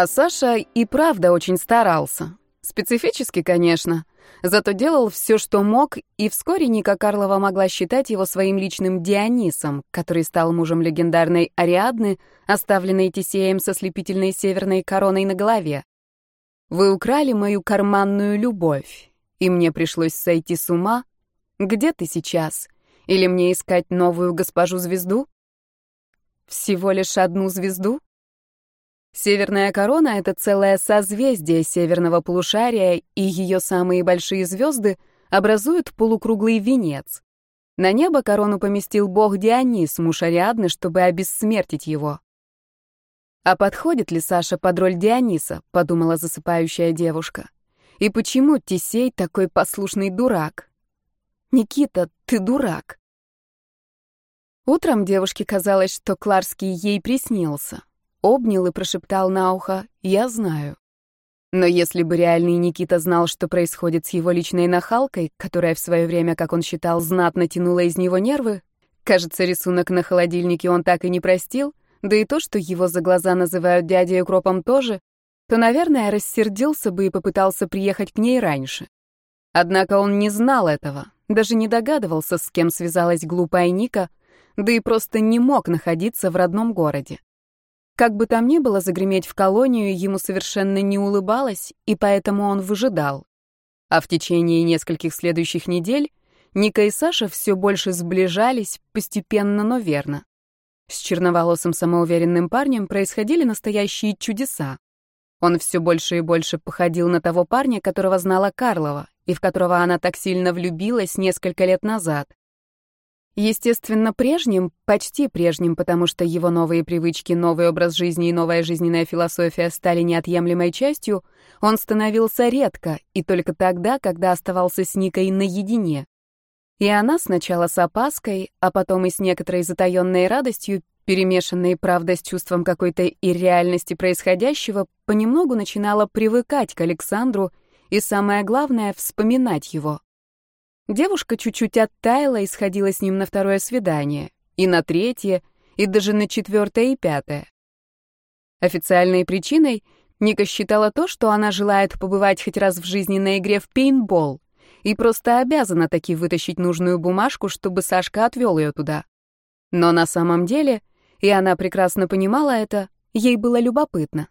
А Саша и правда очень старался. Специфически, конечно. Зато делал все, что мог, и вскоре Ника Карлова могла считать его своим личным Дионисом, который стал мужем легендарной Ариадны, оставленной Тесеем со слепительной северной короной на голове. «Вы украли мою карманную любовь, и мне пришлось сойти с ума. Где ты сейчас? Или мне искать новую госпожу-звезду?» «Всего лишь одну звезду?» Северная корона — это целое созвездие северного полушария, и ее самые большие звезды образуют полукруглый венец. На небо корону поместил бог Дионис, муж Ариадны, чтобы обессмертить его. «А подходит ли Саша под роль Диониса?» — подумала засыпающая девушка. «И почему Тисей такой послушный дурак?» «Никита, ты дурак!» Утром девушке казалось, что Кларский ей приснился обнял и прошептал на ухо «Я знаю». Но если бы реальный Никита знал, что происходит с его личной нахалкой, которая в свое время, как он считал, знатно тянула из него нервы, кажется, рисунок на холодильнике он так и не простил, да и то, что его за глаза называют дядей укропом тоже, то, наверное, рассердился бы и попытался приехать к ней раньше. Однако он не знал этого, даже не догадывался, с кем связалась глупая Ника, да и просто не мог находиться в родном городе. Как бы там ни было, загреметь в колонию ему совершенно не улыбалось, и поэтому он выжидал. А в течение нескольких следующих недель Ника и Саша все больше сближались, постепенно, но верно. С черноволосым самоуверенным парнем происходили настоящие чудеса. Он все больше и больше походил на того парня, которого знала Карлова, и в которого она так сильно влюбилась несколько лет назад. Естественно, прежним, почти прежним, потому что его новые привычки, новый образ жизни и новая жизненная философия стали неотъемлемой частью, он становился редко и только тогда, когда оставался с Никой наедине. И она сначала с опаской, а потом и с некоторой затаённой радостью, перемешанной, правда, с чувством какой-то ирреальности происходящего, понемногу начинала привыкать к Александру и, самое главное, вспоминать его. Девушка чуть-чуть оттаяла и сходила с ним на второе свидание, и на третье, и даже на четвертое и пятое. Официальной причиной Ника считала то, что она желает побывать хоть раз в жизни на игре в пейнтбол и просто обязана таки вытащить нужную бумажку, чтобы Сашка отвел ее туда. Но на самом деле, и она прекрасно понимала это, ей было любопытно.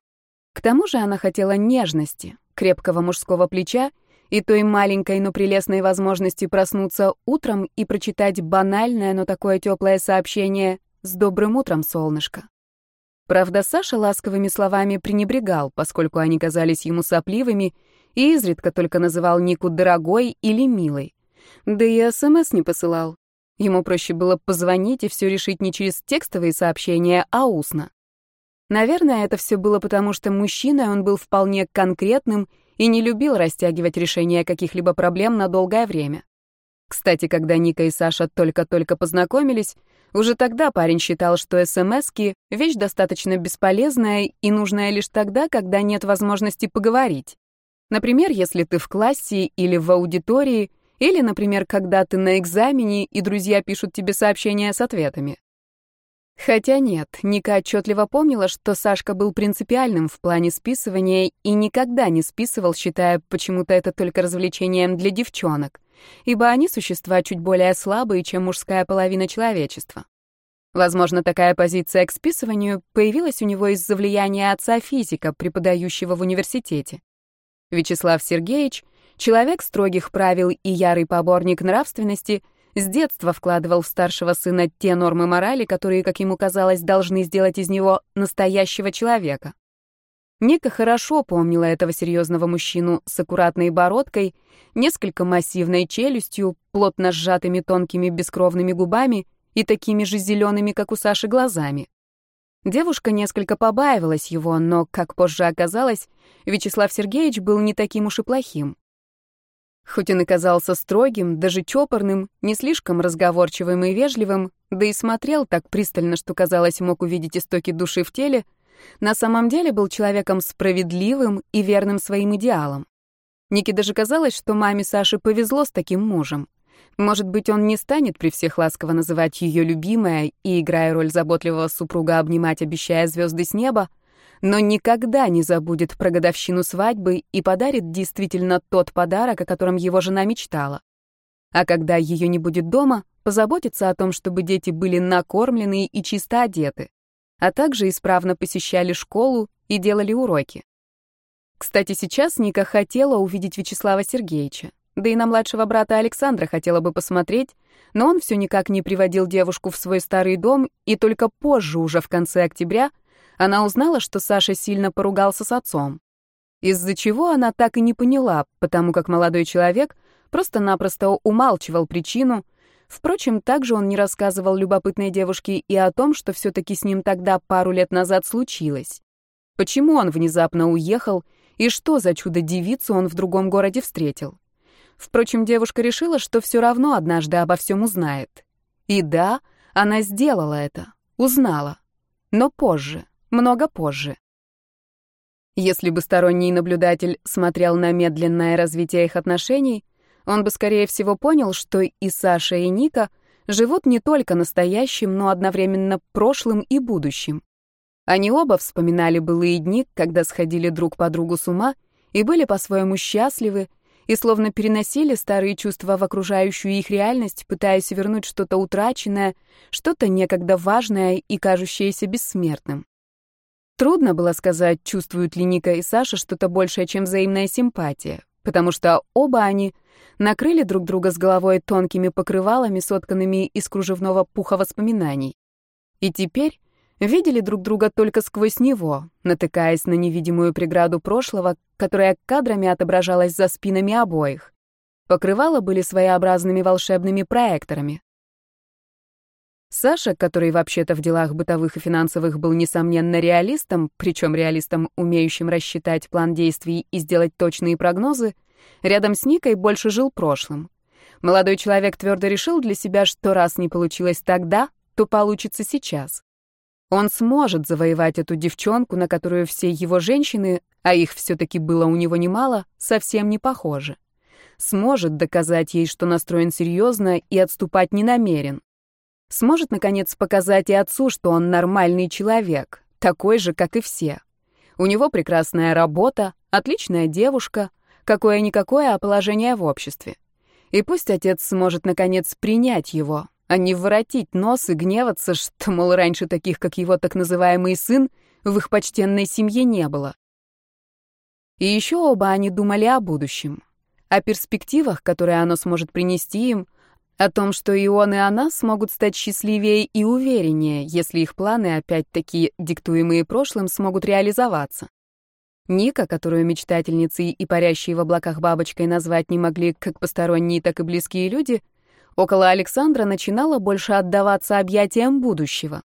К тому же она хотела нежности, крепкого мужского плеча и той маленькой, но прелестной возможности проснуться утром и прочитать банальное, но такое теплое сообщение «С добрым утром, солнышко». Правда, Саша ласковыми словами пренебрегал, поскольку они казались ему сопливыми, и изредка только называл Нику дорогой или милой. Да и СМС не посылал. Ему проще было позвонить и все решить не через текстовые сообщения, а устно. Наверное, это все было потому, что мужчиной он был вполне конкретным и не любил растягивать решение каких-либо проблем на долгое время. Кстати, когда Ника и Саша только-только познакомились, уже тогда парень считал, что СМСки — вещь достаточно бесполезная и нужная лишь тогда, когда нет возможности поговорить. Например, если ты в классе или в аудитории, или, например, когда ты на экзамене, и друзья пишут тебе сообщения с ответами. Хотя нет, Ника отчетливо помнила, что Сашка был принципиальным в плане списывания и никогда не списывал, считая почему-то это только развлечением для девчонок, ибо они существа чуть более слабые, чем мужская половина человечества. Возможно, такая позиция к списыванию появилась у него из-за влияния отца физика, преподающего в университете. Вячеслав Сергеевич, человек строгих правил и ярый поборник нравственности — с детства вкладывал в старшего сына те нормы морали, которые, как ему казалось, должны сделать из него настоящего человека. Ника хорошо помнила этого серьезного мужчину с аккуратной бородкой, несколько массивной челюстью, плотно сжатыми тонкими бескровными губами и такими же зелеными, как у Саши, глазами. Девушка несколько побаивалась его, но, как позже оказалось, Вячеслав Сергеевич был не таким уж и плохим. Хоть он и казался строгим, даже чопорным, не слишком разговорчивым и вежливым, да и смотрел так пристально, что, казалось, мог увидеть истоки души в теле, на самом деле был человеком справедливым и верным своим идеалам. Нике даже казалось, что маме Саши повезло с таким мужем. Может быть, он не станет при всех ласково называть ее любимая и, играя роль заботливого супруга, обнимать, обещая звезды с неба, но никогда не забудет про годовщину свадьбы и подарит действительно тот подарок, о котором его жена мечтала. А когда ее не будет дома, позаботится о том, чтобы дети были накормлены и чисто одеты, а также исправно посещали школу и делали уроки. Кстати, сейчас Ника хотела увидеть Вячеслава Сергеевича. Да и на младшего брата Александра хотела бы посмотреть, но он все никак не приводил девушку в свой старый дом, и только позже, уже в конце октября, она узнала, что Саша сильно поругался с отцом. Из-за чего она так и не поняла, потому как молодой человек просто-напросто умалчивал причину. Впрочем, также он не рассказывал любопытной девушке и о том, что все-таки с ним тогда пару лет назад случилось. Почему он внезапно уехал и что за чудо-девицу он в другом городе встретил. Впрочем, девушка решила, что все равно однажды обо всем узнает. И да, она сделала это, узнала. Но позже, много позже. Если бы сторонний наблюдатель смотрел на медленное развитие их отношений, он бы, скорее всего, понял, что и Саша, и Ника живут не только настоящим, но одновременно прошлым и будущим. Они оба вспоминали былые дни, когда сходили друг по другу с ума и были по-своему счастливы, и словно переносили старые чувства в окружающую их реальность, пытаясь вернуть что-то утраченное, что-то некогда важное и кажущееся бессмертным. Трудно было сказать, чувствуют ли Ника и Саша что-то большее, чем взаимная симпатия, потому что оба они накрыли друг друга с головой тонкими покрывалами, сотканными из кружевного пуха воспоминаний. И теперь видели друг друга только сквозь него, натыкаясь на невидимую преграду прошлого, которая кадрами отображалась за спинами обоих. Покрывала были своеобразными волшебными проекторами. Саша, который вообще-то в делах бытовых и финансовых был несомненно реалистом, причем реалистом, умеющим рассчитать план действий и сделать точные прогнозы, рядом с Никой больше жил прошлым. Молодой человек твердо решил для себя, что раз не получилось тогда, то получится сейчас. Он сможет завоевать эту девчонку, на которую все его женщины, а их все-таки было у него немало, совсем не похожи. Сможет доказать ей, что настроен серьезно и отступать не намерен. Сможет, наконец, показать и отцу, что он нормальный человек, такой же, как и все. У него прекрасная работа, отличная девушка, какое-никакое а положение в обществе. И пусть отец сможет, наконец, принять его, а не воротить нос и гневаться, что, мол, раньше таких, как его так называемый сын, в их почтенной семье не было. И еще оба они думали о будущем, о перспективах, которые оно сможет принести им, о том, что и он, и она смогут стать счастливее и увереннее, если их планы, опять-таки диктуемые прошлым, смогут реализоваться. Ника, которую мечтательницей и парящей в облаках бабочкой назвать не могли как посторонние, так и близкие люди — Около Александра начинала больше отдаваться объятиям будущего.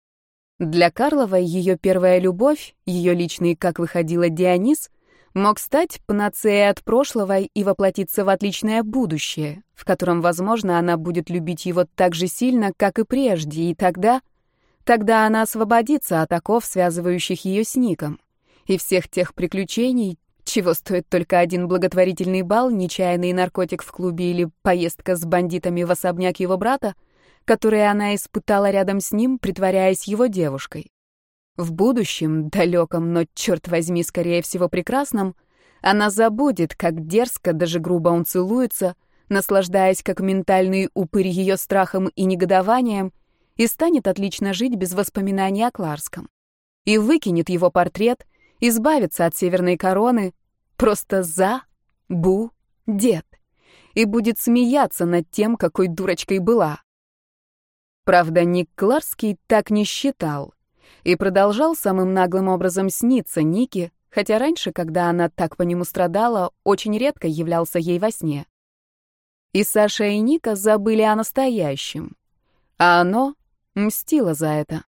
Для Карловой ее первая любовь, ее личный, как выходила Дионис, мог стать панацеей от прошлого и воплотиться в отличное будущее, в котором, возможно, она будет любить его так же сильно, как и прежде, и тогда... Тогда она освободится от оков, связывающих ее с Ником, и всех тех приключений, чего стоит только один благотворительный бал, нечаянный наркотик в клубе или поездка с бандитами в особняк его брата, которые она испытала рядом с ним, притворяясь его девушкой. В будущем, далеком, но, черт возьми, скорее всего, прекрасном, она забудет, как дерзко, даже грубо он целуется, наслаждаясь как ментальный упырь ее страхом и негодованием, и станет отлично жить без воспоминаний о Кларском. И выкинет его портрет — избавиться от северной короны, просто за, бу, дед, и будет смеяться над тем, какой дурочкой была. Правда, Ник Кларский так не считал и продолжал самым наглым образом сниться Нике, хотя раньше, когда она так по нему страдала, очень редко являлся ей во сне. И Саша и Ника забыли о настоящем, а оно мстило за это.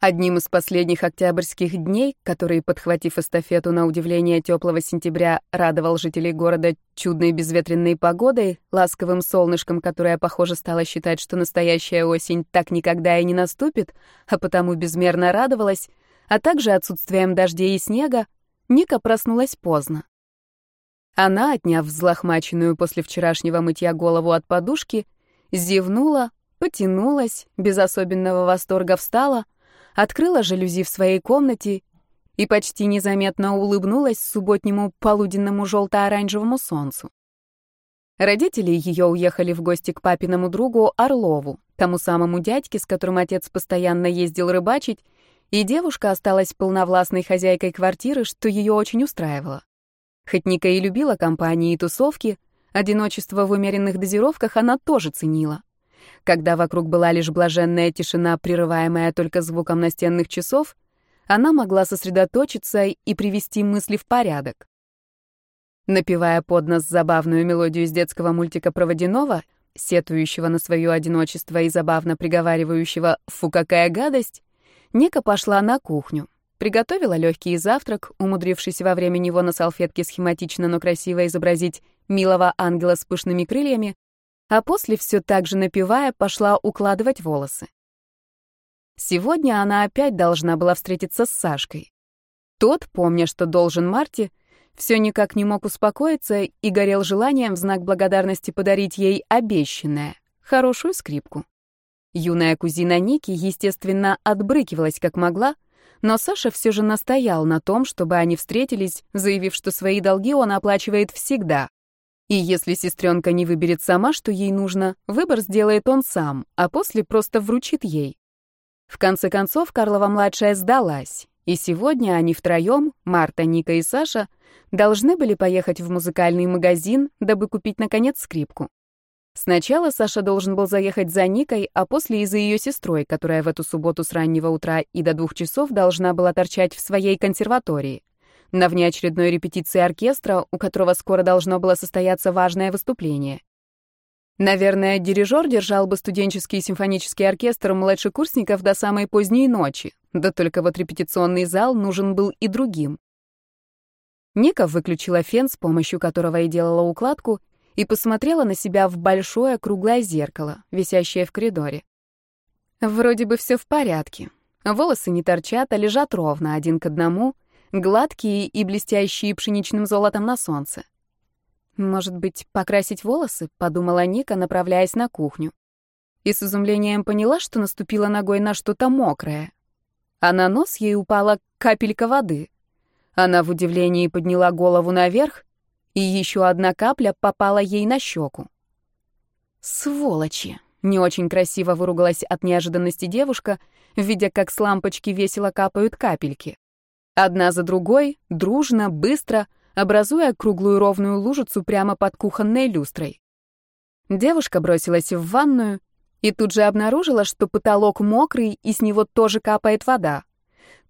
Одним из последних октябрьских дней, который, подхватив эстафету на удивление теплого сентября, радовал жителей города чудной безветренной погодой, ласковым солнышком, которое, похоже, стало считать, что настоящая осень так никогда и не наступит, а потому безмерно радовалась, а также отсутствием дождей и снега, Ника проснулась поздно. Она, отняв взлохмаченную после вчерашнего мытья голову от подушки, зевнула, потянулась, без особенного восторга встала — открыла жалюзи в своей комнате и почти незаметно улыбнулась субботнему полуденному желто-оранжевому солнцу. Родители ее уехали в гости к папиному другу Орлову, тому самому дядьке, с которым отец постоянно ездил рыбачить, и девушка осталась полновластной хозяйкой квартиры, что ее очень устраивало. Хоть Ника и любила компании и тусовки, одиночество в умеренных дозировках она тоже ценила. Когда вокруг была лишь блаженная тишина, прерываемая только звуком настенных часов, она могла сосредоточиться и привести мысли в порядок. Напевая под нос забавную мелодию из детского мультика про водяного, сетующего на свое одиночество и забавно приговаривающего «фу, какая гадость», Ника пошла на кухню, приготовила легкий завтрак, умудрившись во время него на салфетке схематично, но красиво изобразить милого ангела с пышными крыльями, а после, все так же напевая, пошла укладывать волосы. Сегодня она опять должна была встретиться с Сашкой. Тот, помня, что должен Марте, все никак не мог успокоиться и горел желанием в знак благодарности подарить ей обещанное — хорошую скрипку. Юная кузина Ники, естественно, отбрыкивалась как могла, но Саша все же настоял на том, чтобы они встретились, заявив, что свои долги он оплачивает всегда. И если сестренка не выберет сама, что ей нужно, выбор сделает он сам, а после просто вручит ей. В конце концов, Карлова-младшая сдалась, и сегодня они втроем, Марта, Ника и Саша, должны были поехать в музыкальный магазин, дабы купить, наконец, скрипку. Сначала Саша должен был заехать за Никой, а после и за ее сестрой, которая в эту субботу с раннего утра и до двух часов должна была торчать в своей консерватории. На внеочередной репетиции оркестра, у которого скоро должно было состояться важное выступление. Наверное, дирижер держал бы студенческий симфонический оркестр младшекурсников до самой поздней ночи, да только вот репетиционный зал нужен был и другим. Ника выключила фен, с помощью которого и делала укладку, и посмотрела на себя в большое круглое зеркало, висящее в коридоре. Вроде бы все в порядке. Волосы не торчат, а лежат ровно, один к одному, гладкие и блестящие пшеничным золотом на солнце. «Может быть, покрасить волосы?» — подумала Ника, направляясь на кухню. И с изумлением поняла, что наступила ногой на что-то мокрое. А на нос ей упала капелька воды. Она в удивлении подняла голову наверх и еще одна капля попала ей на щеку. «Сволочи!» — не очень красиво выругалась от неожиданности девушка, видя, как с лампочки весело капают капельки. Одна за другой, дружно, быстро, образуя круглую ровную лужицу прямо под кухонной люстрой. Девушка бросилась в ванную и тут же обнаружила, что потолок мокрый, и с него тоже капает вода.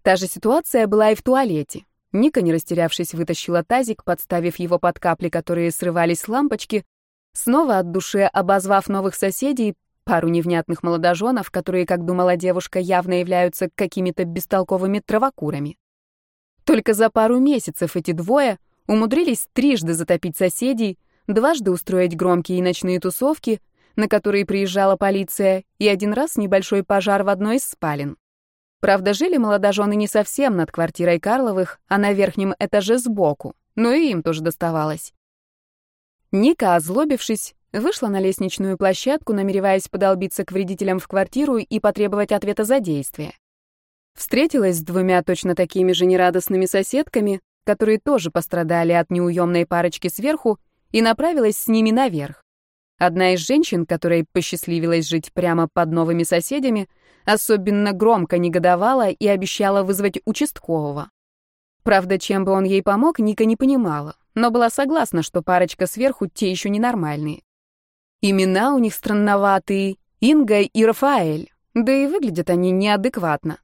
Та же ситуация была и в туалете. Ника, не растерявшись, вытащила тазик, подставив его под капли, которые срывались с лампочки, снова от души обозвав новых соседей, пару невнятных молодоженов, которые, как думала девушка, явно являются какими-то бестолковыми травокурами. Только за пару месяцев эти двое умудрились трижды затопить соседей, дважды устроить громкие ночные тусовки, на которые приезжала полиция, и один раз небольшой пожар в одной из спален. Правда, жили молодожены не совсем над квартирой Карловых, а на верхнем этаже сбоку, но и им тоже доставалось. Ника, озлобившись, вышла на лестничную площадку, намереваясь подолбиться к вредителям в квартиру и потребовать ответа за действие. Встретилась с двумя точно такими же нерадостными соседками, которые тоже пострадали от неуемной парочки сверху, и направилась с ними наверх. Одна из женщин, которой посчастливилось жить прямо под новыми соседями, особенно громко негодовала и обещала вызвать участкового. Правда, чем бы он ей помог, Ника не понимала, но была согласна, что парочка сверху те еще ненормальные. Имена у них странноватые — Инга и Рафаэль, да и выглядят они неадекватно.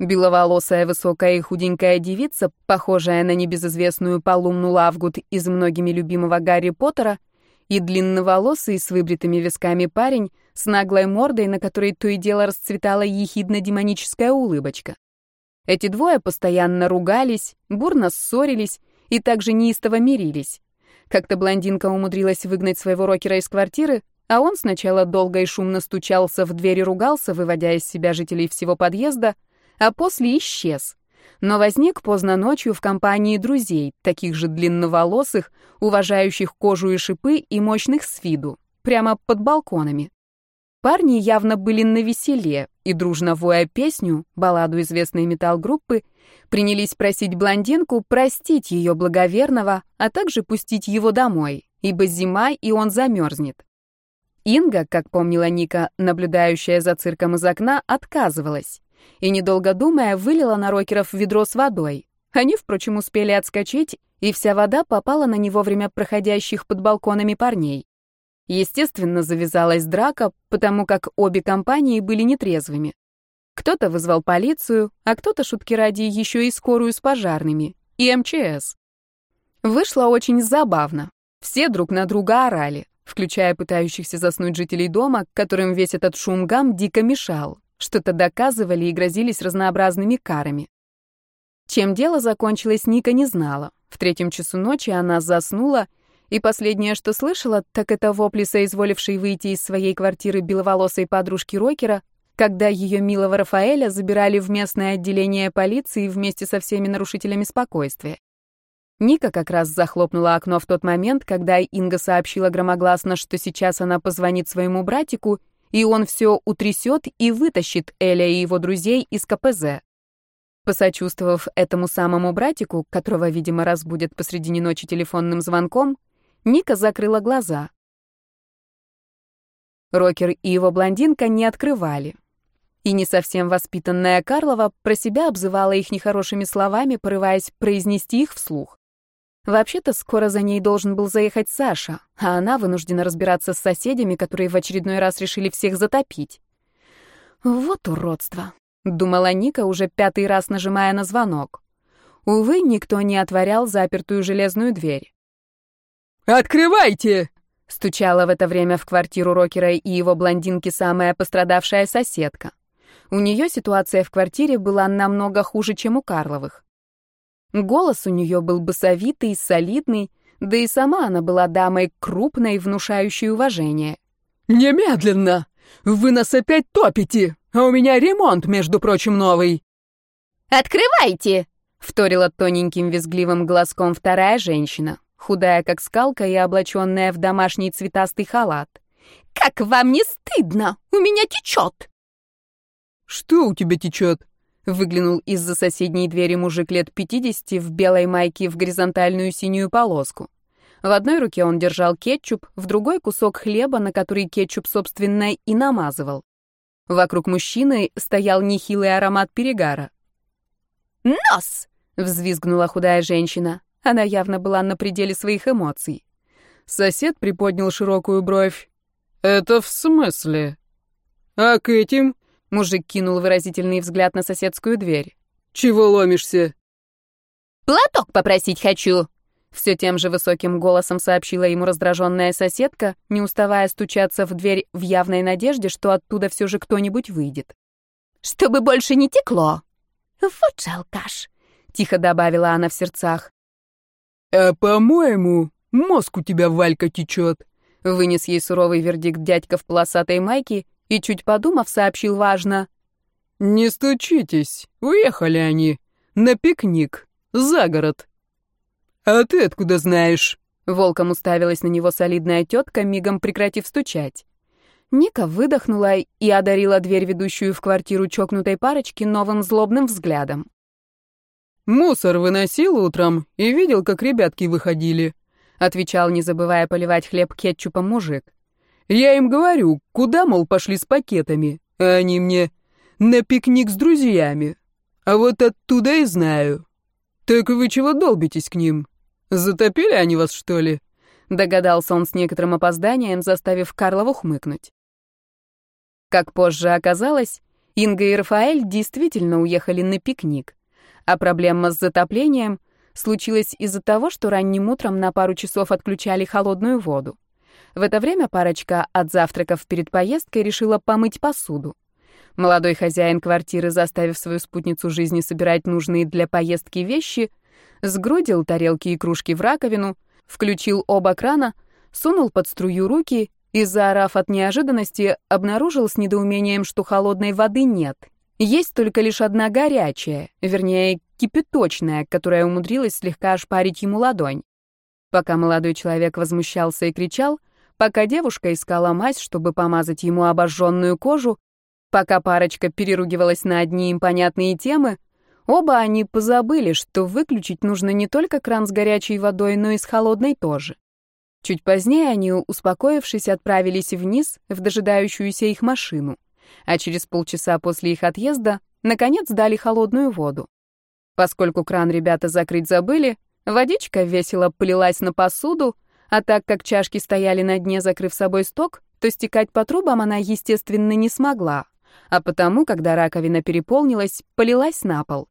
Беловолосая, высокая и худенькая девица, похожая на небезызвестную Палумну Лавгуд из многими любимого Гарри Поттера — и длинноволосый с выбритыми висками парень с наглой мордой, на которой то и дело расцветала ехидно-демоническая улыбочка. Эти двое постоянно ругались, бурно ссорились и также неистово мирились. Как-то блондинка умудрилась выгнать своего рокера из квартиры, а он сначала долго и шумно стучался в дверь и ругался, выводя из себя жителей всего подъезда, а после исчез но возник поздно ночью в компании друзей, таких же длинноволосых, уважающих кожу и шипы и мощных с виду, прямо под балконами. Парни явно были на веселе, и дружно воя песню, балладу известной металл-группы, принялись просить блондинку простить ее благоверного, а также пустить его домой, ибо зима, и он замерзнет. Инга, как помнила Ника, наблюдающая за цирком из окна, отказывалась и, недолго думая, вылила на рокеров ведро с водой. Они, впрочем, успели отскочить, и вся вода попала на не вовремя проходящих под балконами парней. Естественно, завязалась драка, потому как обе компании были нетрезвыми. Кто-то вызвал полицию, а кто-то, шутки ради, еще и скорую с пожарными, и МЧС. Вышло очень забавно. Все друг на друга орали, включая пытающихся заснуть жителей дома, которым весь этот шум-гам дико мешал, что-то доказывали и грозились разнообразными карами. Чем дело закончилось, Ника не знала. В третьем часу ночи она заснула, и последнее, что слышала, так это вопли соизволившей выйти из своей квартиры беловолосой подружки Рокера, когда ее милого Рафаэля забирали в местное отделение полиции вместе со всеми нарушителями спокойствия. Ника как раз захлопнула окно в тот момент, когда Инга сообщила громогласно, что сейчас она позвонит своему братику, и он все утрясет и вытащит Эля и его друзей из КПЗ. Посочувствовав этому самому братику, которого, видимо, разбудят посредине ночи телефонным звонком, Ника закрыла глаза. Рокер и его блондинка не открывали. И не совсем воспитанная Карлова про себя обзывала их нехорошими словами, порываясь произнести их вслух. Вообще-то скоро за ней должен был заехать Саша, а она вынуждена разбираться с соседями, которые в очередной раз решили всех затопить. Вот уродство, думала Ника, уже пятый раз нажимая на звонок. Увы, никто не отворял запертую железную дверь. «Открывайте!» Стучала в это время в квартиру Рокера и его блондинки самая пострадавшая соседка. У нее ситуация в квартире была намного хуже, чем у Карловых. Голос у нее был басовитый, солидный, да и сама она была дамой крупной, внушающей уважение. «Немедленно! Вы нас опять топите, а у меня ремонт, между прочим, новый!» «Открывайте!» — вторила тоненьким визгливым глазком вторая женщина, худая как скалка и облаченная в домашний цветастый халат. «Как вам не стыдно? У меня течет!» «Что у тебя течет?» Выглянул из-за соседней двери мужик лет 50 в белой майке в горизонтальную синюю полоску. В одной руке он держал кетчуп, в другой — кусок хлеба, на который кетчуп, собственно, и намазывал. Вокруг мужчины стоял нехилый аромат перегара. «Нос!» — взвизгнула худая женщина. Она явно была на пределе своих эмоций. Сосед приподнял широкую бровь. «Это в смысле? А к этим?» Мужик кинул выразительный взгляд на соседскую дверь. «Чего ломишься?» «Платок попросить хочу!» Все тем же высоким голосом сообщила ему раздраженная соседка, не уставая стучаться в дверь в явной надежде, что оттуда все же кто-нибудь выйдет. «Чтобы больше не текло!» «Вот же алкаш!» — тихо добавила она в сердцах. «А, по-моему, мозг у тебя, Валька, течет!» — вынес ей суровый вердикт дядька в полосатой майке и, чуть подумав, сообщил важно. «Не стучитесь, уехали они. На пикник, за город». «А ты откуда знаешь?» Волком уставилась на него солидная тетка, мигом прекратив стучать. Ника выдохнула и одарила дверь, ведущую в квартиру чокнутой парочки, новым злобным взглядом. «Мусор выносил утром и видел, как ребятки выходили», — отвечал, не забывая поливать хлеб кетчупом мужик. Я им говорю, куда, мол, пошли с пакетами, а они мне на пикник с друзьями. А вот оттуда и знаю. Так вы чего долбитесь к ним? Затопили они вас, что ли? Догадался он с некоторым опозданием, заставив Карлову хмыкнуть. Как позже оказалось, Инга и Рафаэль действительно уехали на пикник, а проблема с затоплением случилась из-за того, что ранним утром на пару часов отключали холодную воду. В это время парочка от завтраков перед поездкой решила помыть посуду. Молодой хозяин квартиры, заставив свою спутницу жизни собирать нужные для поездки вещи, сгрудил тарелки и кружки в раковину, включил оба крана, сунул под струю руки и, заорав от неожиданности, обнаружил с недоумением, что холодной воды нет. Есть только лишь одна горячая, вернее, кипяточная, которая умудрилась слегка ошпарить ему ладонь. Пока молодой человек возмущался и кричал, Пока девушка искала мазь, чтобы помазать ему обожженную кожу, Пока парочка переругивалась на одни им понятные темы, оба они позабыли, что выключить нужно не только кран с горячей водой, но и с холодной тоже. Чуть позднее они, успокоившись, отправились вниз в дожидающуюся их машину, а через полчаса после их отъезда, наконец, дали холодную воду. Поскольку кран ребята закрыть забыли, водичка весело полилась на посуду, а так как чашки стояли на дне, закрыв собой сток, то стекать по трубам она, естественно, не смогла, а потому, когда раковина переполнилась, полилась на пол.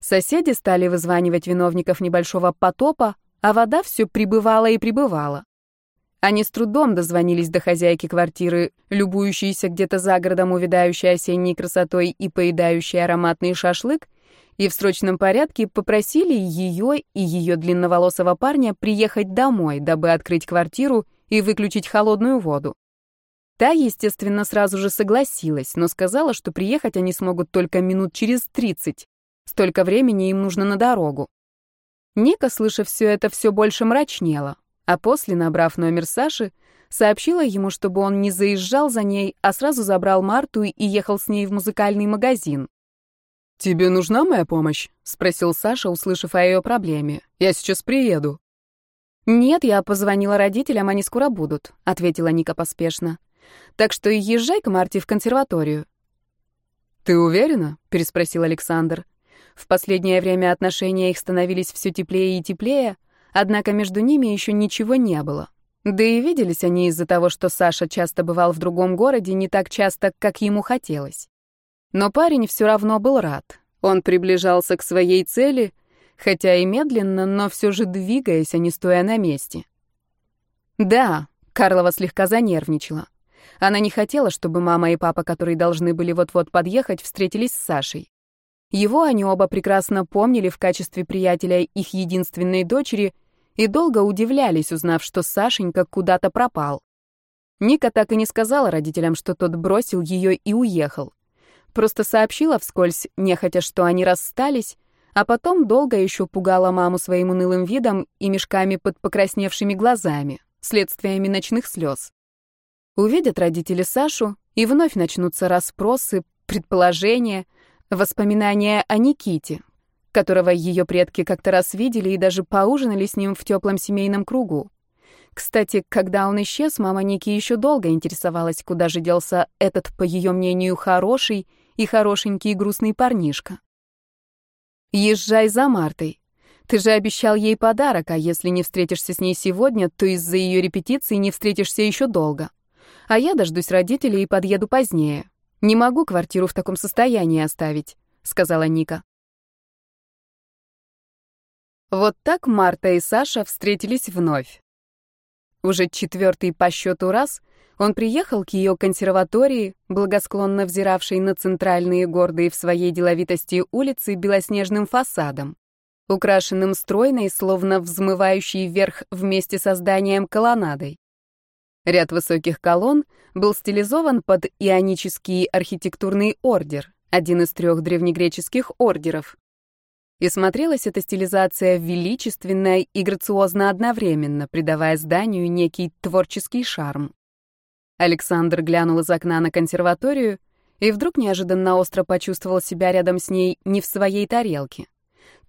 Соседи стали вызванивать виновников небольшого потопа, а вода все прибывала и прибывала. Они с трудом дозвонились до хозяйки квартиры, любующейся где-то за городом увядающей осенней красотой и поедающей ароматный шашлык, и в срочном порядке попросили ее и ее длинноволосого парня приехать домой, дабы открыть квартиру и выключить холодную воду. Та, естественно, сразу же согласилась, но сказала, что приехать они смогут только минут через 30. Столько времени им нужно на дорогу. Ника, слышав все это, все больше мрачнела, а после, набрав номер Саши, сообщила ему, чтобы он не заезжал за ней, а сразу забрал Марту и ехал с ней в музыкальный магазин. «Тебе нужна моя помощь?» — спросил Саша, услышав о ее проблеме. «Я сейчас приеду». «Нет, я позвонила родителям, они скоро будут», — ответила Ника поспешно. «Так что езжай к Марте в консерваторию». «Ты уверена?» — переспросил Александр. В последнее время отношения их становились все теплее и теплее, однако между ними еще ничего не было. Да и виделись они из-за того, что Саша часто бывал в другом городе не так часто, как ему хотелось. Но парень все равно был рад. Он приближался к своей цели, хотя и медленно, но все же двигаясь, а не стоя на месте. Да, Карлова слегка занервничала. Она не хотела, чтобы мама и папа, которые должны были вот-вот подъехать, встретились с Сашей. Его они оба прекрасно помнили в качестве приятеля их единственной дочери и долго удивлялись, узнав, что Сашенька куда-то пропал. Ника так и не сказала родителям, что тот бросил ее и уехал. Просто сообщила вскользь, нехотя, что они расстались, а потом долго еще пугала маму своим унылым видом и мешками под покрасневшими глазами, следствиями ночных слез. Увидят родители Сашу, и вновь начнутся расспросы, предположения — Воспоминания о Никите, которого ее предки как-то раз видели и даже поужинали с ним в теплом семейном кругу. Кстати, когда он исчез, мама Ники еще долго интересовалась, куда же делся этот, по ее мнению, хороший и хорошенький грустный парнишка. «Езжай за Мартой. Ты же обещал ей подарок, а если не встретишься с ней сегодня, то из-за ее репетиции не встретишься еще долго. А я дождусь родителей и подъеду позднее. «Не могу квартиру в таком состоянии оставить», — сказала Ника. Вот так Марта и Саша встретились вновь. Уже четвертый по счету раз он приехал к ее консерватории, благосклонно взиравшей на центральные гордые в своей деловитости улицы белоснежным фасадом, украшенным стройной, словно взмывающей вверх вместе со зданием колоннадой. Ряд высоких колонн был стилизован под ионический архитектурный ордер, один из трех древнегреческих ордеров. И смотрелась эта стилизация величественно и грациозно одновременно, придавая зданию некий творческий шарм. Александр глянул из окна на консерваторию и вдруг неожиданно остро почувствовал себя рядом с ней не в своей тарелке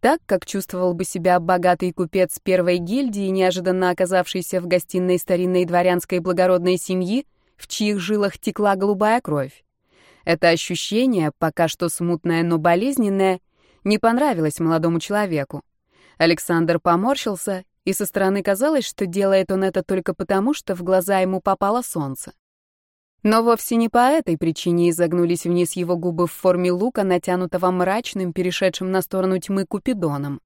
так, как чувствовал бы себя богатый купец первой гильдии, неожиданно оказавшийся в гостиной старинной дворянской благородной семьи, в чьих жилах текла голубая кровь. Это ощущение, пока что смутное, но болезненное, не понравилось молодому человеку. Александр поморщился, и со стороны казалось, что делает он это только потому, что в глаза ему попало солнце. Но вовсе не по этой причине изогнулись вниз его губы в форме лука, натянутого мрачным, перешедшим на сторону тьмы купидоном.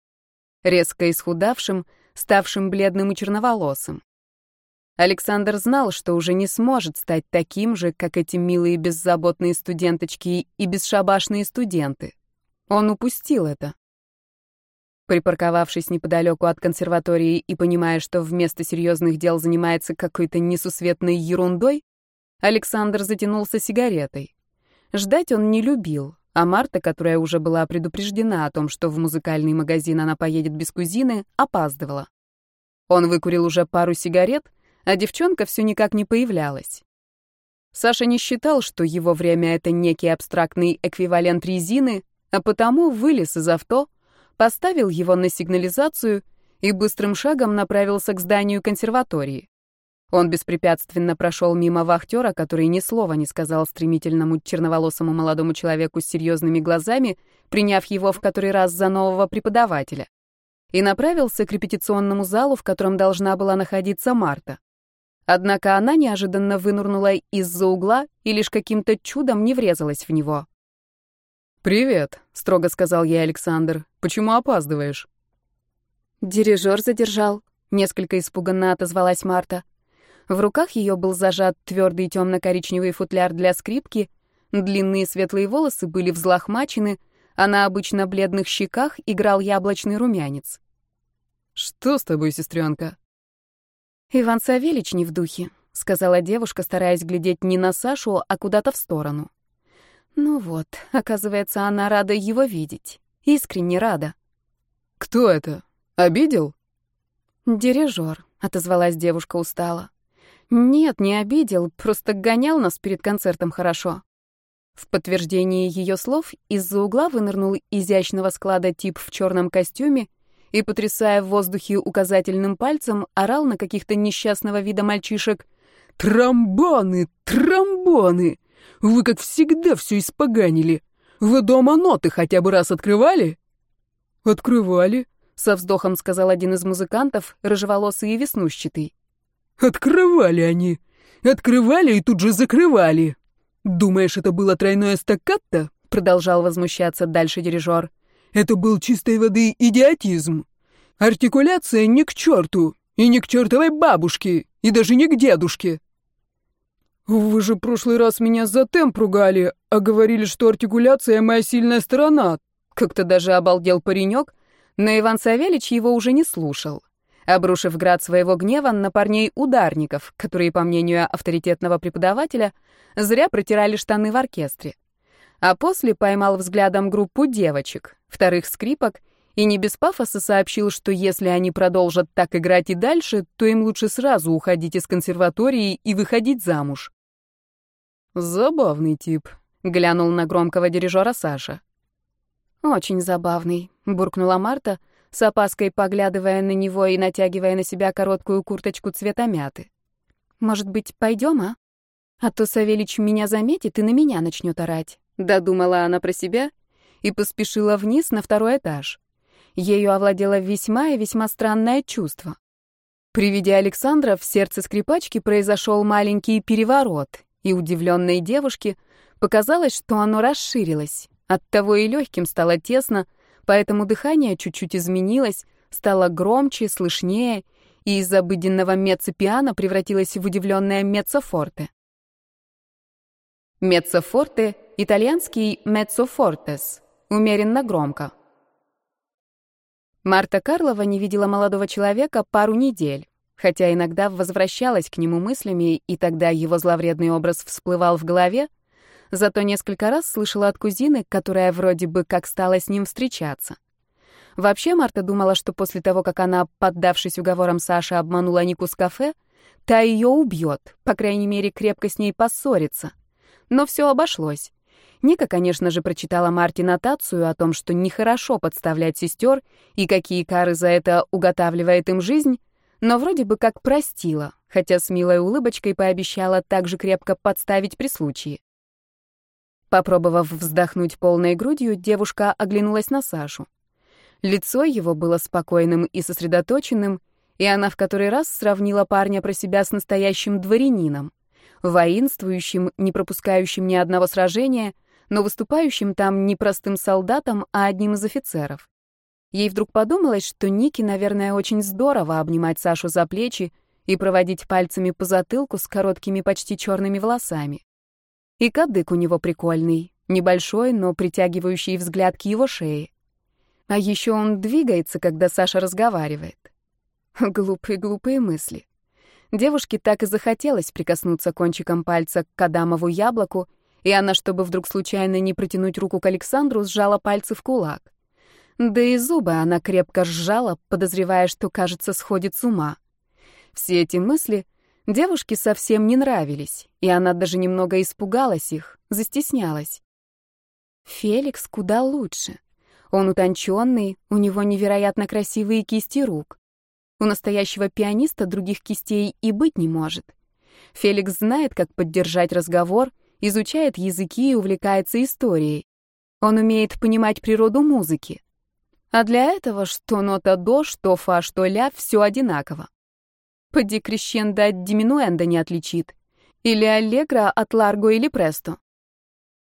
Резко исхудавшим, ставшим бледным и черноволосым. Александр знал, что уже не сможет стать таким же, как эти милые беззаботные студенточки и бесшабашные студенты. Он упустил это. Припарковавшись неподалеку от консерватории и понимая, что вместо серьезных дел занимается какой-то несусветной ерундой, Александр затянулся сигаретой. Ждать он не любил, а Марта, которая уже была предупреждена о том, что в музыкальный магазин она поедет без кузины, опаздывала. Он выкурил уже пару сигарет, а девчонка все никак не появлялась. Саша не считал, что его время — это некий абстрактный эквивалент резины, а потому вылез из авто, поставил его на сигнализацию и быстрым шагом направился к зданию консерватории. Он беспрепятственно прошел мимо вахтера, который ни слова не сказал стремительному черноволосому молодому человеку с серьезными глазами, приняв его в который раз за нового преподавателя, и направился к репетиционному залу, в котором должна была находиться Марта. Однако она неожиданно вынурнула из-за угла и лишь каким-то чудом не врезалась в него. «Привет», — строго сказал ей Александр. «Почему опаздываешь?» «Дирижер задержал», — несколько испуганно отозвалась Марта. В руках ее был зажат твердый темно-коричневый футляр для скрипки, длинные светлые волосы были взлохмачены, а на обычно бледных щеках играл яблочный румянец. «Что с тобой, сестренка?» «Иван Савельич не в духе», — сказала девушка, стараясь глядеть не на Сашу, а куда-то в сторону. Ну вот, оказывается, она рада его видеть. Искренне рада. «Кто это? Обидел?» «Дирижер», — отозвалась девушка устало. «Нет, не обидел, просто гонял нас перед концертом хорошо». В подтверждение ее слов из-за угла вынырнул изящного склада тип в черном костюме и, потрясая в воздухе указательным пальцем, орал на каких-то несчастного вида мальчишек. «Тромбоны! Тромбоны! Вы, как всегда, все испоганили. Вы дома ноты хотя бы раз открывали?» «Открывали», — со вздохом сказал один из музыкантов, рыжеволосый и веснущатый. «Открывали они. Открывали и тут же закрывали. Думаешь, это было тройное стаккато?» — продолжал возмущаться дальше дирижер. «Это был чистой воды идиотизм. Артикуляция не к черту, и не к чертовой бабушке, и даже не к дедушке. «Вы же прошлый раз меня за темп ругали, а говорили, что артикуляция — моя сильная сторона». Как-то даже обалдел паренек, но Иван Савельич его уже не слушал, обрушив град своего гнева на парней-ударников, которые, по мнению авторитетного преподавателя, зря протирали штаны в оркестре. А после поймал взглядом группу девочек, вторых скрипок, и не без пафоса сообщил, что если они продолжат так играть и дальше, то им лучше сразу уходить из консерватории и выходить замуж. «Забавный тип», — глянул на громкого дирижера Саша. «Очень забавный», — буркнула Марта, с опаской поглядывая на него и натягивая на себя короткую курточку цвета мяты. «Может быть, пойдем, а? А то Савельич меня заметит и на меня начнет орать», — додумала она про себя и поспешила вниз на второй этаж. Ею овладело весьма и весьма странное чувство. При виде Александра в сердце скрипачки произошел маленький переворот, и удивленной девушке показалось, что оно расширилось. Оттого и легким стало тесно, поэтому дыхание чуть-чуть изменилось, стало громче, слышнее, и из обыденного меццо-пиано превратилось в удивленное меццо-форте. Меццо-форте — итальянский меццо-фортес, умеренно громко. Марта Карлова не видела молодого человека пару недель хотя иногда возвращалась к нему мыслями, и тогда его зловредный образ всплывал в голове, зато несколько раз слышала от кузины, которая вроде бы как стала с ним встречаться. Вообще Марта думала, что после того, как она, поддавшись уговорам Саши, обманула Нику с кафе, та ее убьет, по крайней мере, крепко с ней поссорится. Но все обошлось. Ника, конечно же, прочитала Марте нотацию о том, что нехорошо подставлять сестер и какие кары за это уготавливает им жизнь, но вроде бы как простила, хотя с милой улыбочкой пообещала так же крепко подставить при случае. Попробовав вздохнуть полной грудью, девушка оглянулась на Сашу. Лицо его было спокойным и сосредоточенным, и она в который раз сравнила парня про себя с настоящим дворянином, воинствующим, не пропускающим ни одного сражения, но выступающим там не простым солдатом, а одним из офицеров. Ей вдруг подумалось, что Нике, наверное, очень здорово обнимать Сашу за плечи и проводить пальцами по затылку с короткими почти черными волосами. И кадык у него прикольный, небольшой, но притягивающий взгляд к его шее. А еще он двигается, когда Саша разговаривает. Глупые-глупые мысли. Девушке так и захотелось прикоснуться кончиком пальца к Кадамову яблоку, и она, чтобы вдруг случайно не протянуть руку к Александру, сжала пальцы в кулак. Да и зубы она крепко сжала, подозревая, что, кажется, сходит с ума. Все эти мысли Девушки совсем не нравились, и она даже немного испугалась их, застеснялась. Феликс куда лучше. Он утонченный, у него невероятно красивые кисти рук. У настоящего пианиста других кистей и быть не может. Феликс знает, как поддержать разговор, изучает языки и увлекается историей. Он умеет понимать природу музыки. А для этого что нота до, что фа, что ля — все одинаково. Поди крещендо от диминуэнда не отличит. Или аллегро от ларго или престо.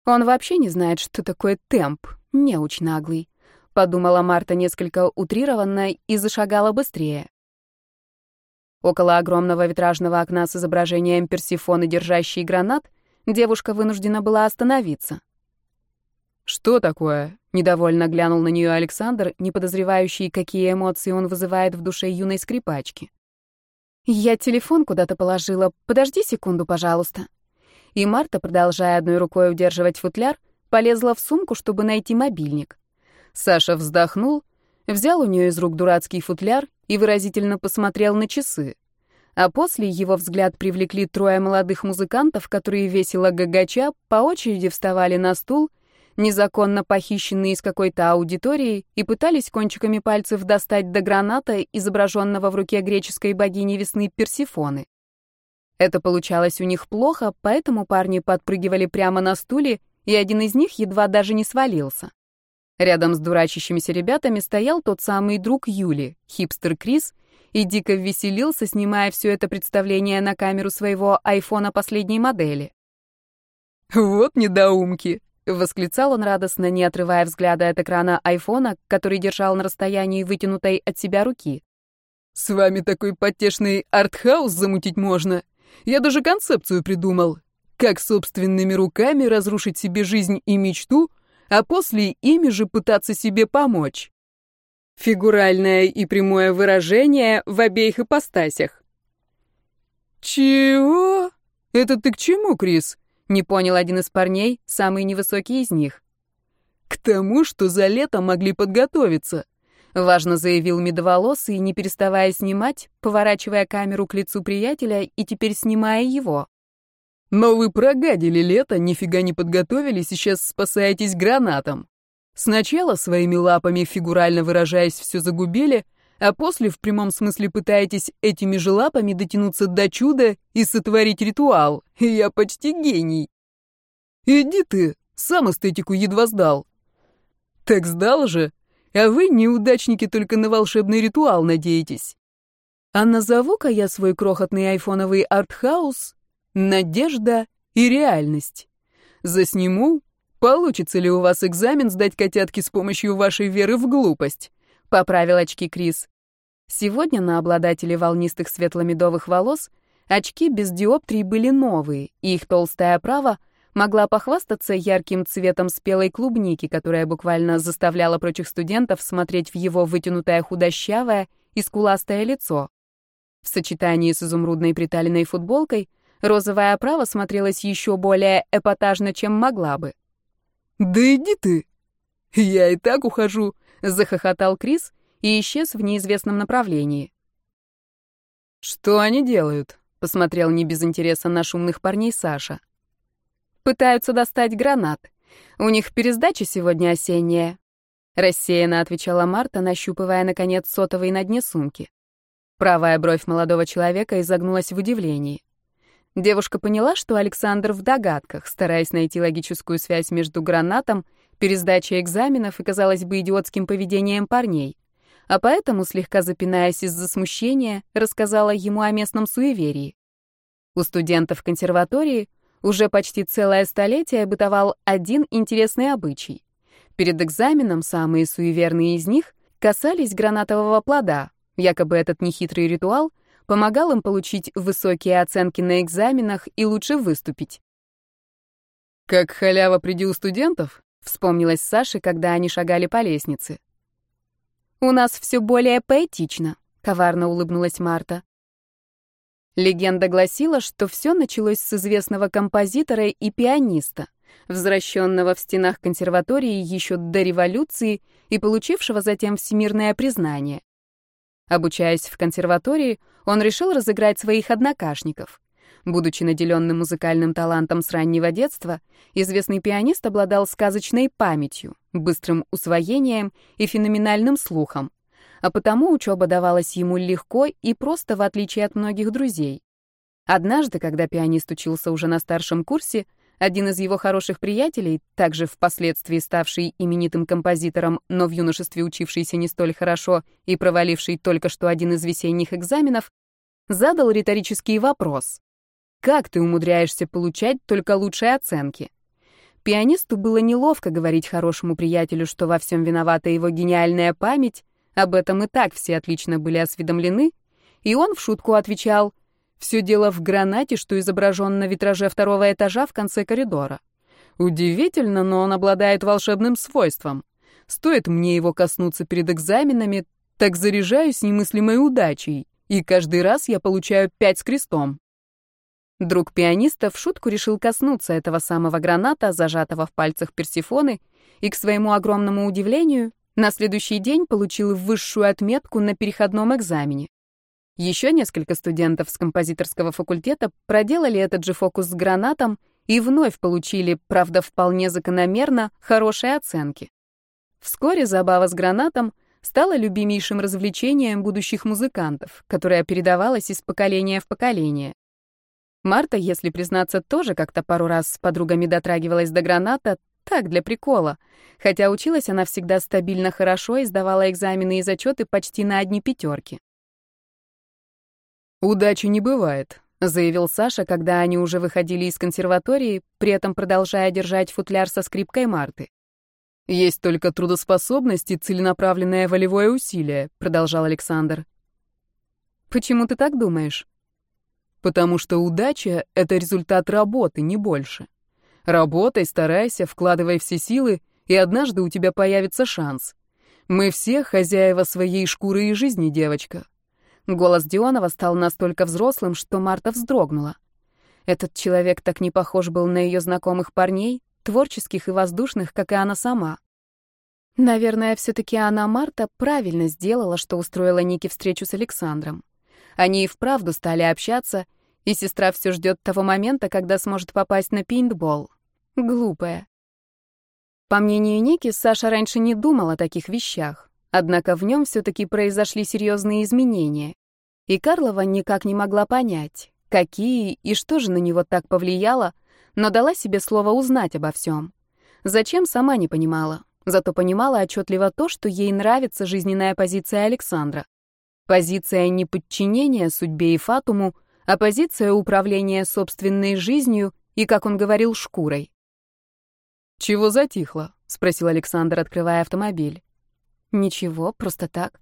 Он вообще не знает, что такое темп, неуч наглый. Подумала Марта несколько утрированно и зашагала быстрее. Около огромного витражного окна с изображением Персифоны, держащей гранат, девушка вынуждена была остановиться. «Что такое?» — недовольно глянул на нее Александр, не подозревающий, какие эмоции он вызывает в душе юной скрипачки. «Я телефон куда-то положила. Подожди секунду, пожалуйста». И Марта, продолжая одной рукой удерживать футляр, полезла в сумку, чтобы найти мобильник. Саша вздохнул, взял у нее из рук дурацкий футляр и выразительно посмотрел на часы. А после его взгляд привлекли трое молодых музыкантов, которые весело гагача по очереди вставали на стул незаконно похищенные из какой-то аудитории, и пытались кончиками пальцев достать до граната, изображенного в руке греческой богини весны Персифоны. Это получалось у них плохо, поэтому парни подпрыгивали прямо на стуле, и один из них едва даже не свалился. Рядом с дурачащимися ребятами стоял тот самый друг Юли, хипстер Крис, и дико веселился, снимая все это представление на камеру своего айфона последней модели. «Вот недоумки!» Восклицал он радостно, не отрывая взгляда от экрана айфона, который держал на расстоянии вытянутой от себя руки. «С вами такой потешный артхаус замутить можно. Я даже концепцию придумал. Как собственными руками разрушить себе жизнь и мечту, а после ими же пытаться себе помочь. Фигуральное и прямое выражение в обеих ипостасях». «Чего? Это ты к чему, Крис?» Не понял один из парней, самый невысокий из них. К тому, что за лето могли подготовиться. Важно заявил медоволосый, не переставая снимать, поворачивая камеру к лицу приятеля и теперь снимая его. Но вы прогадили лето, нифига не подготовились, сейчас спасаетесь гранатом. Сначала своими лапами, фигурально выражаясь, все загубили, а после в прямом смысле пытаетесь этими же лапами дотянуться до чуда и сотворить ритуал. Я почти гений. Иди ты, сам эстетику едва сдал. Так сдал же, а вы, неудачники, только на волшебный ритуал надеетесь. А назову-ка я свой крохотный айфоновый артхаус «Надежда и реальность». Засниму, получится ли у вас экзамен сдать котятки с помощью вашей веры в глупость. — поправил очки Крис. Сегодня на обладателе волнистых светло-медовых волос очки без диоптрий были новые, и их толстая оправа могла похвастаться ярким цветом спелой клубники, которая буквально заставляла прочих студентов смотреть в его вытянутое худощавое и скуластое лицо. В сочетании с изумрудной приталенной футболкой розовая оправа смотрелась еще более эпатажно, чем могла бы. «Да иди ты! Я и так ухожу!» — захохотал Крис и исчез в неизвестном направлении. «Что они делают?» — посмотрел не без интереса на шумных парней Саша. «Пытаются достать гранат. У них пересдача сегодня осенняя», — рассеянно отвечала Марта, нащупывая, наконец, сотовый на дне сумки. Правая бровь молодого человека изогнулась в удивлении. Девушка поняла, что Александр в догадках, стараясь найти логическую связь между гранатом пересдачей экзаменов и, казалось бы, идиотским поведением парней. А поэтому, слегка запинаясь из-за смущения, рассказала ему о местном суеверии. У студентов консерватории уже почти целое столетие бытовал один интересный обычай. Перед экзаменом самые суеверные из них касались гранатового плода. Якобы этот нехитрый ритуал помогал им получить высокие оценки на экзаменах и лучше выступить. «Как халява приди у студентов?» Вспомнилась Саше, когда они шагали по лестнице. «У нас все более поэтично», — коварно улыбнулась Марта. Легенда гласила, что все началось с известного композитора и пианиста, возвращенного в стенах консерватории еще до революции и получившего затем всемирное признание. Обучаясь в консерватории, он решил разыграть своих однокашников. Будучи наделенным музыкальным талантом с раннего детства, известный пианист обладал сказочной памятью, быстрым усвоением и феноменальным слухом. А потому учеба давалась ему легко и просто, в отличие от многих друзей. Однажды, когда пианист учился уже на старшем курсе, один из его хороших приятелей, также впоследствии ставший именитым композитором, но в юношестве учившийся не столь хорошо и проваливший только что один из весенних экзаменов, задал риторический вопрос. «Как ты умудряешься получать только лучшие оценки?» Пианисту было неловко говорить хорошему приятелю, что во всем виновата его гениальная память, об этом и так все отлично были осведомлены, и он в шутку отвечал — все дело в гранате, что изображен на витраже второго этажа в конце коридора. Удивительно, но он обладает волшебным свойством. Стоит мне его коснуться перед экзаменами, так заряжаюсь немыслимой удачей, и каждый раз я получаю пять с крестом. Друг пианиста в шутку решил коснуться этого самого граната, зажатого в пальцах Персифоны, и, к своему огромному удивлению, на следующий день получил высшую отметку на переходном экзамене. Еще несколько студентов с композиторского факультета проделали этот же фокус с гранатом и вновь получили, правда, вполне закономерно, хорошие оценки. Вскоре забава с гранатом стала любимейшим развлечением будущих музыкантов, которое передавалось из поколения в поколение. Марта, если признаться, тоже как-то пару раз с подругами дотрагивалась до граната, так, для прикола. Хотя училась она всегда стабильно хорошо и сдавала экзамены и зачеты почти на одни пятерки. «Удачи не бывает», — заявил Саша, когда они уже выходили из консерватории, при этом продолжая держать футляр со скрипкой Марты. «Есть только трудоспособность и целенаправленное волевое усилие», — продолжал Александр. «Почему ты так думаешь?» «Потому что удача — это результат работы, не больше. Работай, старайся, вкладывай все силы, и однажды у тебя появится шанс. Мы все хозяева своей шкуры и жизни, девочка. Голос Дионова стал настолько взрослым, что Марта вздрогнула. Этот человек так не похож был на ее знакомых парней, творческих и воздушных, как и она сама. Наверное, все-таки она, Марта, правильно сделала, что устроила Нике встречу с Александром. Они и вправду стали общаться, и сестра все ждет того момента, когда сможет попасть на пейнтбол. Глупая. По мнению Ники, Саша раньше не думал о таких вещах. Однако в нем все-таки произошли серьезные изменения. И Карлова никак не могла понять, какие и что же на него так повлияло, но дала себе слово узнать обо всем. Зачем, сама не понимала, зато понимала отчетливо то, что ей нравится жизненная позиция Александра. Позиция не подчинения судьбе и фатуму, а позиция управления собственной жизнью и, как он говорил, шкурой. «Чего затихло?» — спросил Александр, открывая автомобиль. «Ничего, просто так».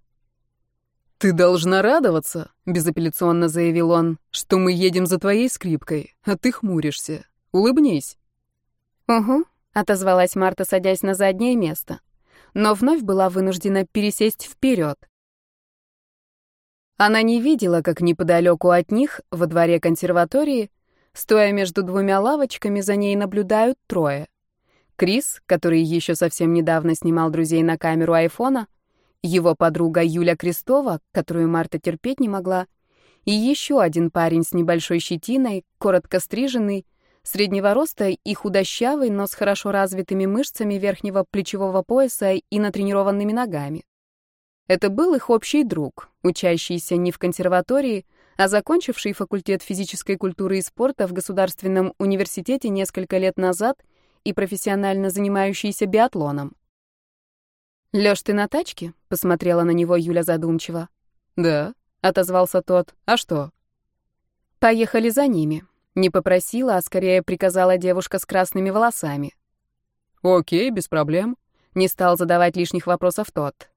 «Ты должна радоваться», — безапелляционно заявил он, «что мы едем за твоей скрипкой, а ты хмуришься. Улыбнись». «Угу», — отозвалась Марта, садясь на заднее место, но вновь была вынуждена пересесть вперед. Она не видела, как неподалеку от них, во дворе консерватории, стоя между двумя лавочками, за ней наблюдают трое. Крис, который еще совсем недавно снимал друзей на камеру айфона, его подруга Юля Крестова, которую Марта терпеть не могла, и еще один парень с небольшой щетиной, коротко стриженный, среднего роста и худощавый, но с хорошо развитыми мышцами верхнего плечевого пояса и натренированными ногами. Это был их общий друг, учащийся не в консерватории, а закончивший факультет физической культуры и спорта в Государственном университете несколько лет назад — и профессионально занимающийся биатлоном. «Лёш, ты на тачке?» — посмотрела на него Юля задумчиво. «Да», — отозвался тот. «А что?» «Поехали за ними». Не попросила, а скорее приказала девушка с красными волосами. «Окей, без проблем». Не стал задавать лишних вопросов тот.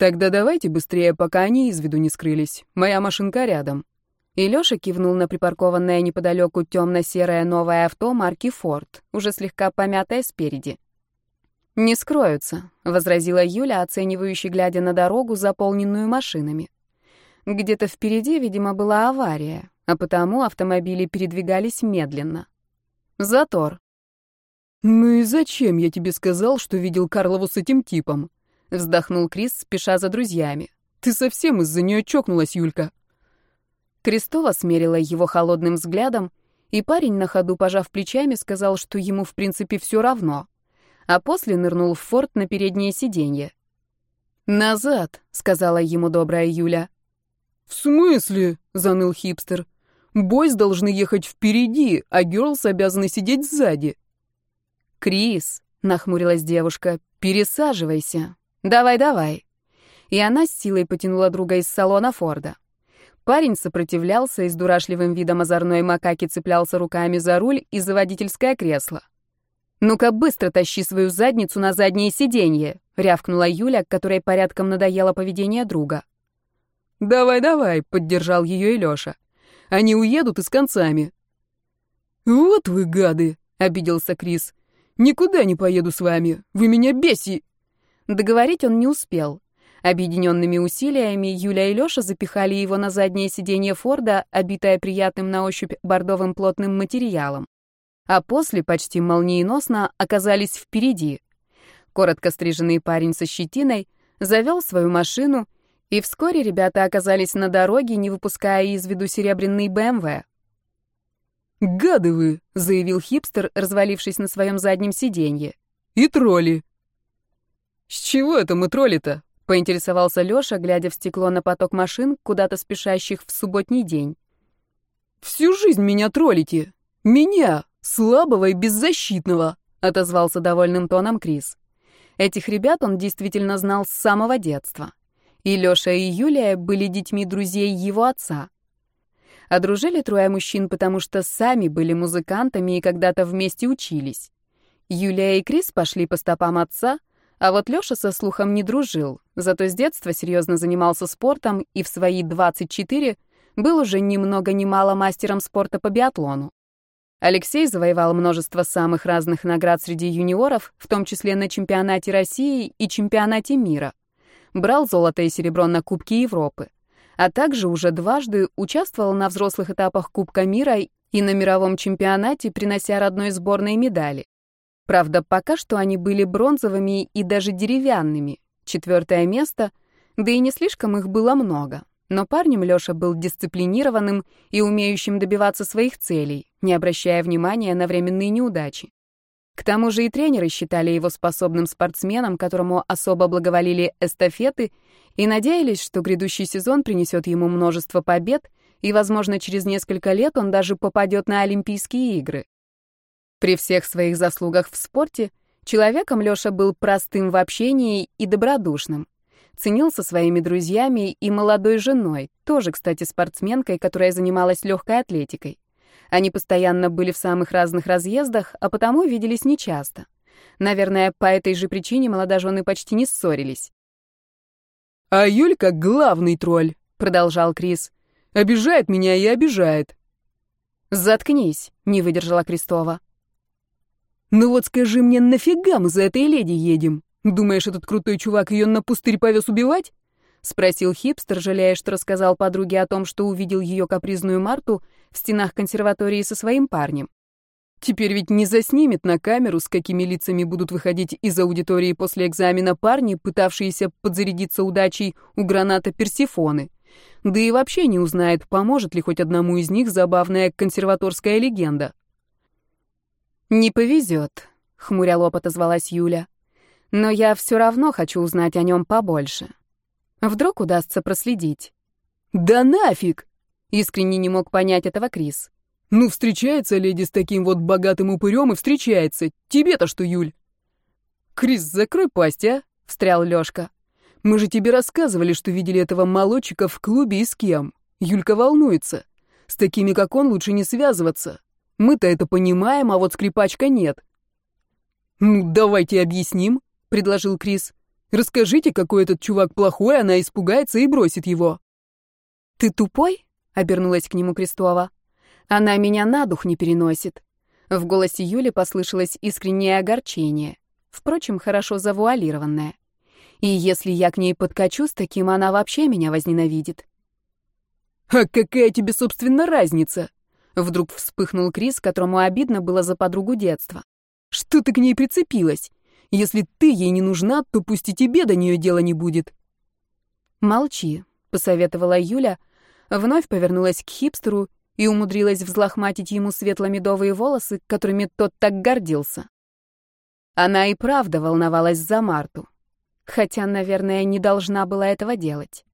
«Тогда давайте быстрее, пока они из виду не скрылись. Моя машинка рядом». И Лёша кивнул на припаркованное неподалеку темно-серое новое авто марки «Форд», уже слегка помятое спереди. «Не скроются», — возразила Юля, оценивающе глядя на дорогу, заполненную машинами. Где-то впереди, видимо, была авария, а потому автомобили передвигались медленно. Затор. «Ну и зачем я тебе сказал, что видел Карлову с этим типом?» — вздохнул Крис, спеша за друзьями. Ты совсем из-за нее чокнулась, Юлька. Крестова смерила его холодным взглядом, и парень, на ходу пожав плечами, сказал, что ему в принципе все равно, а после нырнул в форт на переднее сиденье. «Назад», — сказала ему добрая Юля. «В смысле?» — заныл хипстер. «Бойс должны ехать впереди, а герлс обязаны сидеть сзади». «Крис», — нахмурилась девушка, — «пересаживайся. Давай-давай». И она с силой потянула друга из салона Форда. Парень сопротивлялся и с дурашливым видом озорной макаки цеплялся руками за руль и за водительское кресло. «Ну-ка быстро тащи свою задницу на заднее сиденье», — рявкнула Юля, которой порядком надоело поведение друга. «Давай-давай», — поддержал ее и Леша. «Они уедут и с концами». «Вот вы гады», — обиделся Крис. «Никуда не поеду с вами. Вы меня беси...» Договорить он не успел. Объединенными усилиями Юля и Леша запихали его на заднее сиденье Форда, обитое приятным на ощупь бордовым плотным материалом. А после, почти молниеносно, оказались впереди. Коротко стриженный парень со щетиной завел свою машину, и вскоре ребята оказались на дороге, не выпуская из виду серебряный БМВ. «Гады вы!» — заявил хипстер, развалившись на своем заднем сиденье. «И тролли!» «С чего это мы тролли-то?» — поинтересовался Лёша, глядя в стекло на поток машин, куда-то спешащих в субботний день. «Всю жизнь меня троллите! Меня, слабого и беззащитного!» — отозвался довольным тоном Крис. Этих ребят он действительно знал с самого детства. И Лёша, и Юлия были детьми друзей его отца. Одружили трое мужчин, потому что сами были музыкантами и когда-то вместе учились. Юлия и Крис пошли по стопам отца, а вот Лёша со слухом не дружил, зато с детства серьезно занимался спортом и в свои 24 был уже ни много ни мало мастером спорта по биатлону. Алексей завоевал множество самых разных наград среди юниоров, в том числе на чемпионате России и чемпионате мира. Брал золото и серебро на Кубке Европы а также уже дважды участвовал на взрослых этапах Кубка мира и на мировом чемпионате, принося родной сборной медали. Правда, пока что они были бронзовыми и даже деревянными. Четвертое место, да и не слишком их было много. Но парнем Лёша был дисциплинированным и умеющим добиваться своих целей, не обращая внимания на временные неудачи. К тому же и тренеры считали его способным спортсменом, которому особо благоволили эстафеты, и надеялись, что грядущий сезон принесет ему множество побед, и, возможно, через несколько лет он даже попадет на Олимпийские игры. При всех своих заслугах в спорте человеком Лёша был простым в общении и добродушным. Ценился своими друзьями и молодой женой, тоже, кстати, спортсменкой, которая занималась легкой атлетикой. Они постоянно были в самых разных разъездах, а потому виделись нечасто. Наверное, по этой же причине молодожены почти не ссорились. «А Юлька — главный тролль», — продолжал Крис. «Обижает меня и обижает». «Заткнись», — не выдержала Крестова. «Ну вот скажи мне, нафига мы за этой леди едем? Думаешь, этот крутой чувак ее на пустырь повез убивать?» — спросил хипстер, жалея, что рассказал подруге о том, что увидел ее капризную Марту в стенах консерватории со своим парнем. Теперь ведь не заснимет на камеру, с какими лицами будут выходить из аудитории после экзамена парни, пытавшиеся подзарядиться удачей у граната Персифоны. Да и вообще не узнает, поможет ли хоть одному из них забавная консерваторская легенда. «Не повезет», — хмуря лоб отозвалась Юля. «Но я все равно хочу узнать о нем побольше. Вдруг удастся проследить. «Да нафиг!» — искренне не мог понять этого Крис. «Ну, встречается леди с таким вот богатым упырем и встречается. Тебе-то что, Юль?» «Крис, закрой пасть, а?» — встрял Лёшка. «Мы же тебе рассказывали, что видели этого молодчика в клубе и с кем. Юлька волнуется. С такими, как он, лучше не связываться. Мы-то это понимаем, а вот скрипачка нет». «Ну, давайте объясним», — предложил Крис. Расскажите, какой этот чувак плохой, она испугается и бросит его». «Ты тупой?» — обернулась к нему Крестова. «Она меня на дух не переносит». В голосе Юли послышалось искреннее огорчение, впрочем, хорошо завуалированное. «И если я к ней подкачу с таким, она вообще меня возненавидит». «А какая тебе, собственно, разница?» Вдруг вспыхнул Крис, которому обидно было за подругу детства. «Что ты к ней прицепилась? Если ты ей не нужна, то пусть и тебе до нее дела не будет». «Молчи», — посоветовала Юля, вновь повернулась к хипстеру и умудрилась взлохматить ему светло-медовые волосы, которыми тот так гордился. Она и правда волновалась за Марту, хотя, наверное, не должна была этого делать.